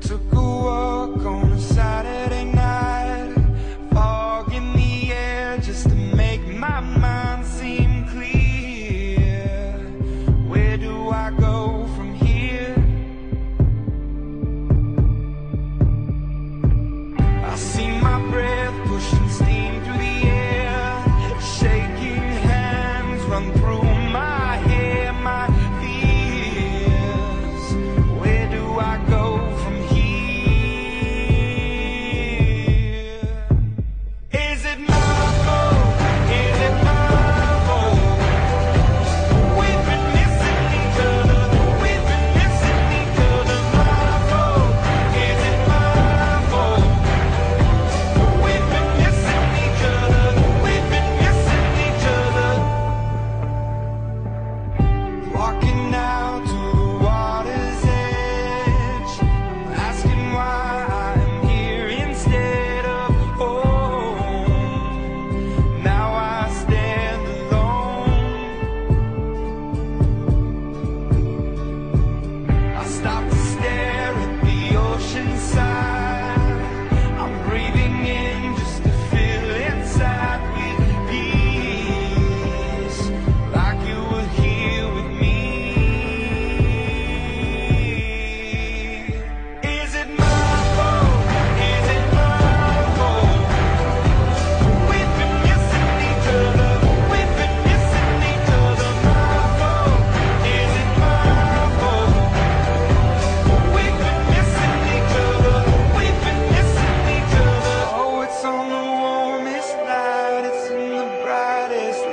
Took a walk on Saturday night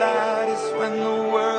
Is when the world